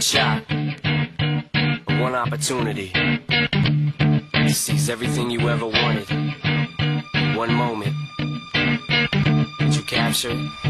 one shot, one opportunity to seize everything you ever wanted. One moment to you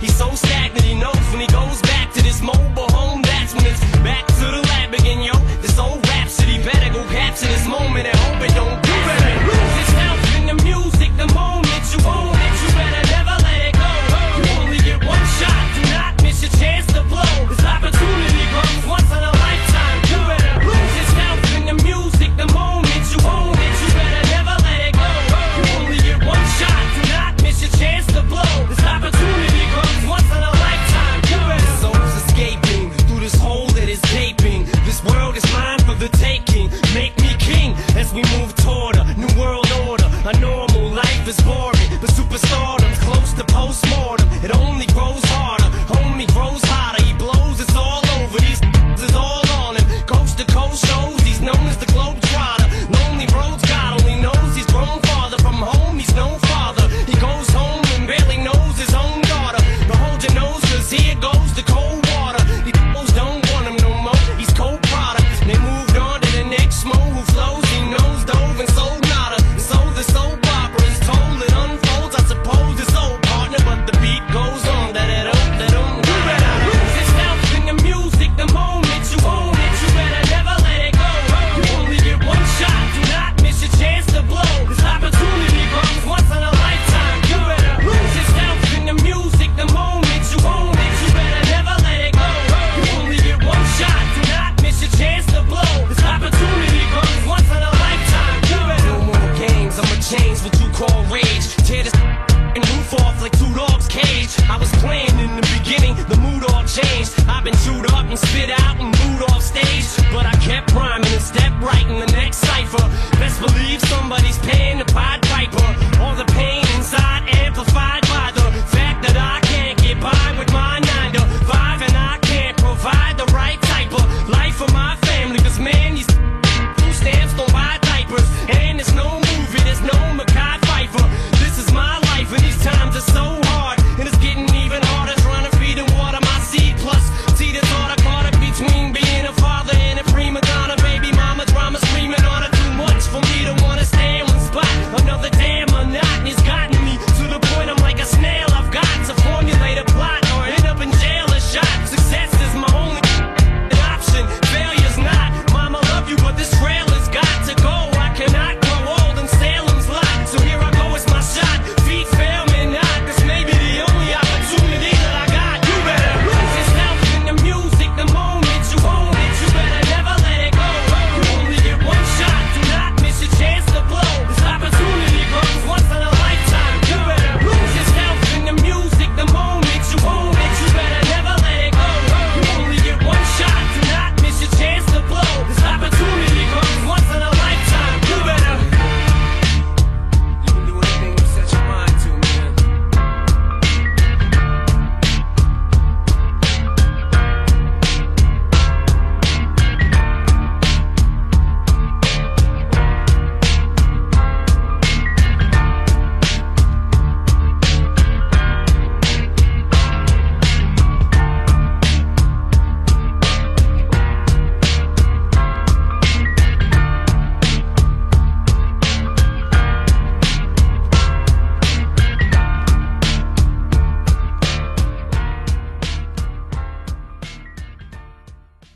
He's so stagnant, he knows when he goes back. I'ma change what you call rage. Tear this and roof off like two dogs' cage. I was playing in the beginning, the mood all changed. I've been chewed up and spit out and booed